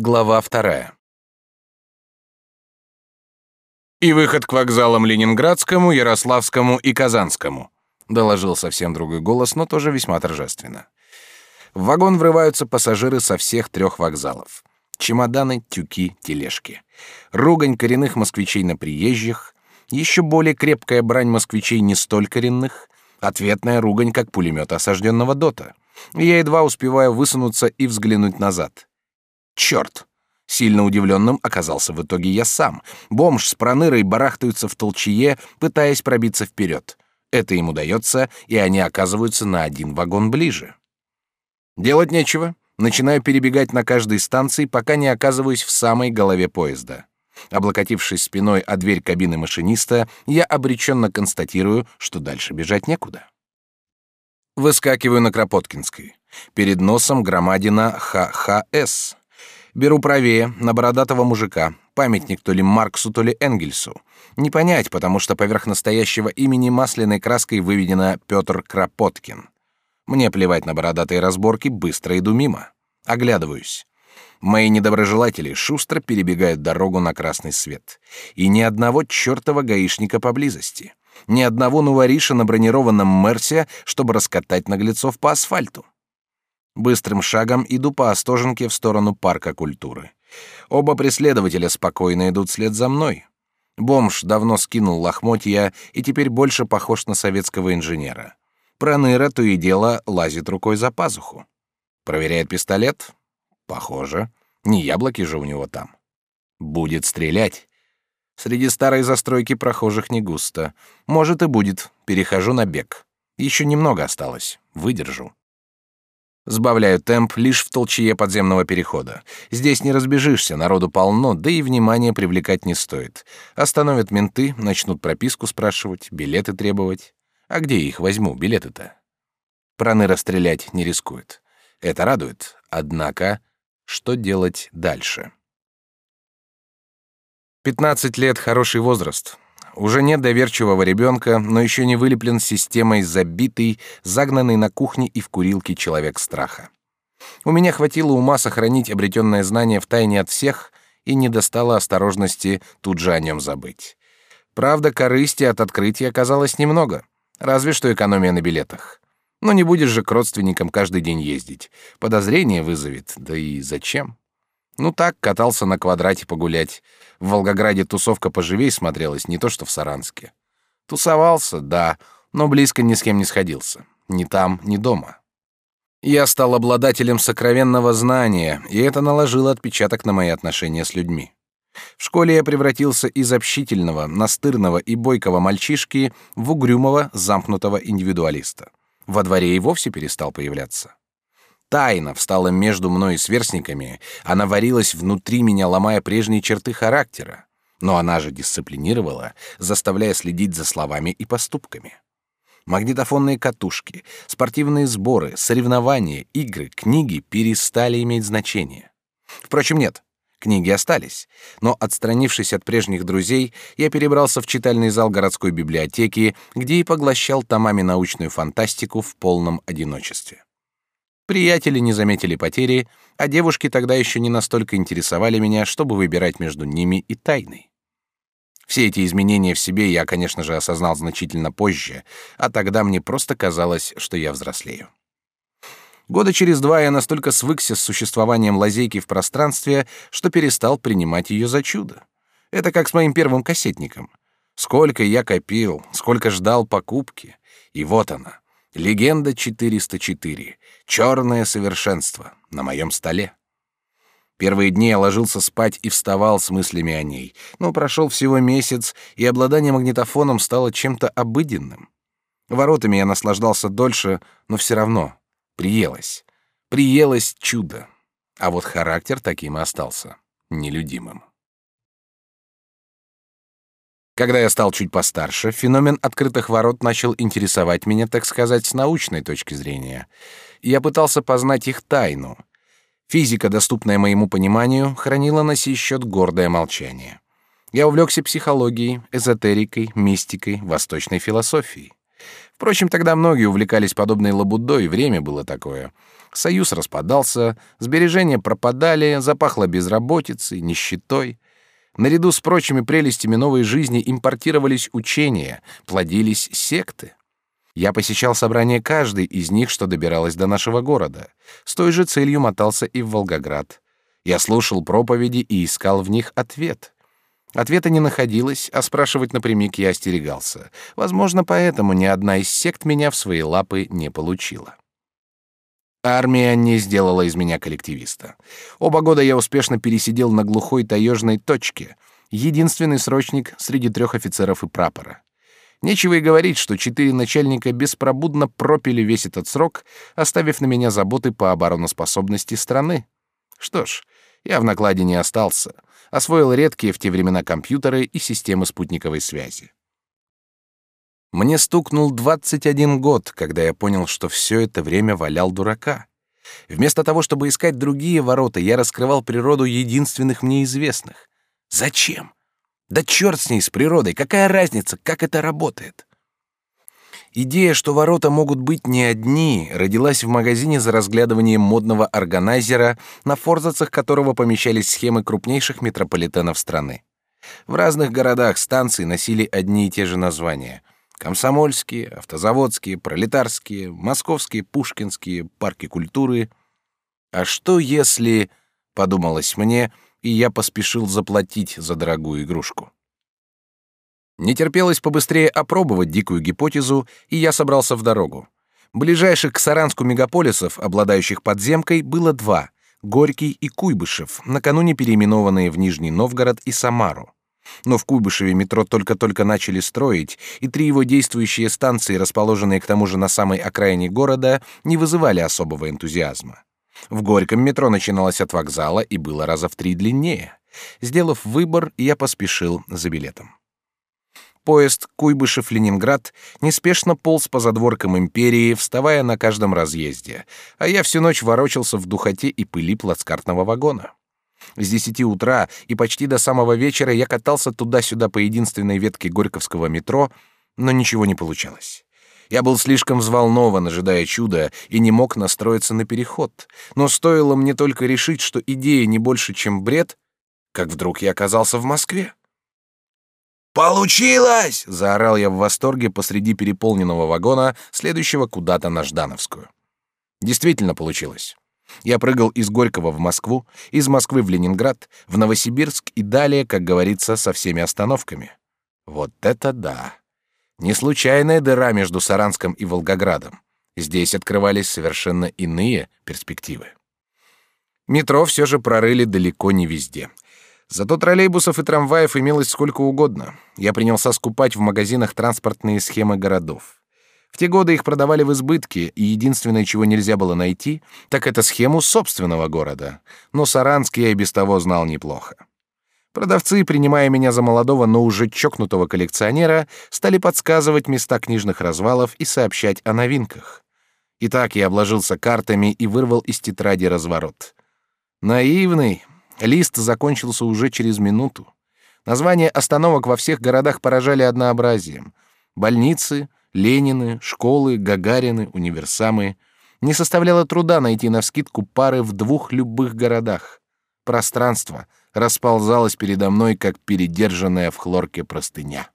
Глава вторая. И выход к вокзалам Ленинградскому, Ярославскому и Казанскому, доложил совсем другой голос, но тоже весьма торжественно. В вагон врываются пассажиры со всех трех вокзалов. Чемоданы, тюки, тележки. Ругань коренных москвичей на приезжих, еще более крепкая брань москвичей не столь коренных, ответная ругань, как пулемет осажденного дота. Я едва успеваю высунуться и взглянуть назад. Черт! Сильно удивленным оказался в итоге я сам. Бомж с пронырой барахтаются в толчье, пытаясь пробиться вперед. Это им удается, и они оказываются на один вагон ближе. Делать нечего. Начинаю перебегать на каждой станции, пока не оказываюсь в самой голове поезда. Облокотившись спиной о дверь кабины машиниста, я обреченно констатирую, что дальше бежать некуда. Выскакиваю на Кропоткинской. Перед носом громадина ХХС. Беру правее, на бородатого мужика. Памятник то ли Марксу, то ли Энгельсу. Не понять, потому что поверх настоящего имени масляной краской выведено Петр Кропоткин. Мне плевать на бородатые разборки, быстро иду мимо. Оглядываюсь. Мои недоброжелатели шустро перебегают дорогу на красный свет. И ни одного чертова гаишника поблизости. Ни одного нувариша на бронированном Мерсе, чтобы раскатать наглецов по асфальту. Быстрым шагом иду по Остоженке в сторону парка культуры. Оба преследователя спокойно идут вслед за мной. Бомж давно скинул лохмотья и теперь больше похож на советского инженера. Проныра то и дело лазит рукой за пазуху. Проверяет пистолет? Похоже. Не яблоки же у него там. Будет стрелять. Среди старой застройки прохожих не густо. Может и будет. Перехожу на бег. Еще немного осталось. Выдержу. Сбавляю темп лишь в толчье подземного перехода. Здесь не разбежишься, народу полно, да и внимание привлекать не стоит. Остановят менты, начнут прописку спрашивать, билеты требовать. А где их возьму, билеты-то? Проныра стрелять не рискует. Это радует. Однако, что делать дальше? Пятнадцать лет — хороший возраст. Уже нет доверчивого ребенка, но еще не вылеплен системой забитый, загнанный на кухне и в курилке человек страха. У меня хватило ума сохранить обретенное знание в тайне от всех и не достало осторожности тут же о нем забыть. Правда, корысти от открытия оказалось немного, разве что экономия на билетах. Но не будешь же к родственникам каждый день ездить. Подозрение вызовет, да и зачем? Ну так, катался на квадрате погулять. В Волгограде тусовка поживей смотрелась, не то что в Саранске. Тусовался, да, но близко ни с кем не сходился. Ни там, ни дома. Я стал обладателем сокровенного знания, и это наложило отпечаток на мои отношения с людьми. В школе я превратился из общительного, настырного и бойкого мальчишки в угрюмого, замкнутого индивидуалиста. Во дворе и вовсе перестал появляться тайна встала между мной и сверстниками, она варилась внутри меня, ломая прежние черты характера. Но она же дисциплинировала, заставляя следить за словами и поступками. Магнитофонные катушки, спортивные сборы, соревнования, игры, книги перестали иметь значение. Впрочем, нет, книги остались, но, отстранившись от прежних друзей, я перебрался в читальный зал городской библиотеки, где и поглощал томами научную фантастику в полном одиночестве. Приятели не заметили потери, а девушки тогда еще не настолько интересовали меня, чтобы выбирать между ними и тайной. Все эти изменения в себе я, конечно же, осознал значительно позже, а тогда мне просто казалось, что я взрослею. Года через два я настолько свыкся с существованием лазейки в пространстве, что перестал принимать ее за чудо. Это как с моим первым кассетником. Сколько я копил, сколько ждал покупки, и вот она, легенда 404, Черное совершенство на моем столе. Первые дни я ложился спать и вставал с мыслями о ней. Но прошел всего месяц, и обладание магнитофоном стало чем-то обыденным. Воротами я наслаждался дольше, но все равно приелось. Приелось чудо. А вот характер таким и остался, нелюдимым. Когда я стал чуть постарше, феномен открытых ворот начал интересовать меня, так сказать, с научной точки зрения. Я пытался познать их тайну. Физика, доступная моему пониманию, хранила на сей счет гордое молчание. Я увлекся психологией, эзотерикой, мистикой, восточной философией. Впрочем, тогда многие увлекались подобной лабудой, время было такое. Союз распадался, сбережения пропадали, запахло безработицей, нищетой. Наряду с прочими прелестями новой жизни импортировались учения, плодились секты. Я посещал собрания каждой из них, что добиралась до нашего города. С той же целью мотался и в Волгоград. Я слушал проповеди и искал в них ответ. Ответа не находилось, а спрашивать напрямик я остерегался. Возможно, поэтому ни одна из сект меня в свои лапы не получила. Армия не сделала из меня коллективиста. Оба года я успешно пересидел на глухой таежной точке, единственный срочник среди трех офицеров и прапора. Нечего и говорить, что четыре начальника беспробудно пропили весь этот срок, оставив на меня заботы по обороноспособности страны. Что ж, я в накладе не остался, освоил редкие в те времена компьютеры и системы спутниковой связи. Мне стукнул 21 год, когда я понял, что все это время валял дурака. Вместо того, чтобы искать другие ворота, я раскрывал природу единственных мне известных. Зачем? Да черт с ней, с природой, какая разница, как это работает? Идея, что ворота могут быть не одни, родилась в магазине за разглядыванием модного органайзера, на форзацах которого помещались схемы крупнейших метрополитенов страны. В разных городах станции носили одни и те же названия — Комсомольские, автозаводские, пролетарские, московские, пушкинские, парки культуры. А что если, подумалось мне, и я поспешил заплатить за дорогую игрушку? Не терпелось побыстрее опробовать дикую гипотезу, и я собрался в дорогу. Ближайших к Саранску мегаполисов, обладающих подземкой, было два — Горький и Куйбышев, накануне переименованные в Нижний Новгород и Самару. Но в Куйбышеве метро только-только начали строить, и три его действующие станции, расположенные к тому же на самой окраине города, не вызывали особого энтузиазма. В Горьком метро начиналось от вокзала и было раза в три длиннее. Сделав выбор, я поспешил за билетом. Поезд Куйбышев-Ленинград неспешно полз по задворкам империи, вставая на каждом разъезде, а я всю ночь ворочался в духоте и пыли плацкартного вагона. С десяти утра и почти до самого вечера я катался туда-сюда по единственной ветке Горьковского метро, но ничего не получалось. Я был слишком взволнован, ожидая чуда, и не мог настроиться на переход. Но стоило мне только решить, что идея не больше, чем бред, как вдруг я оказался в Москве. «Получилось!» — заорал я в восторге посреди переполненного вагона, следующего куда-то на Ждановскую. Действительно получилось. Я прыгал из Горького в Москву, из Москвы в Ленинград, в Новосибирск и далее, как говорится, со всеми остановками. Вот это да! Не случайная дыра между Саранском и Волгоградом. Здесь открывались совершенно иные перспективы. Метро все же прорыли далеко не везде. Зато троллейбусов и трамваев имелось сколько угодно. Я принялся скупать в магазинах транспортные схемы городов. В те годы их продавали в избытке, и единственное, чего нельзя было найти, так это схему собственного города. Но Саранск я и без того знал неплохо. Продавцы, принимая меня за молодого, но уже чокнутого коллекционера, стали подсказывать места книжных развалов и сообщать о новинках. Итак, я обложился картами и вырвал из тетради разворот. Наивный. Лист закончился уже через минуту. Названия остановок во всех городах поражали однообразием. Больницы, Ленины, школы, Гагарины, универсамы. Не составляло труда найти навскидку пары в двух любых городах. Пространство расползалось передо мной, как передержанная в хлорке простыня.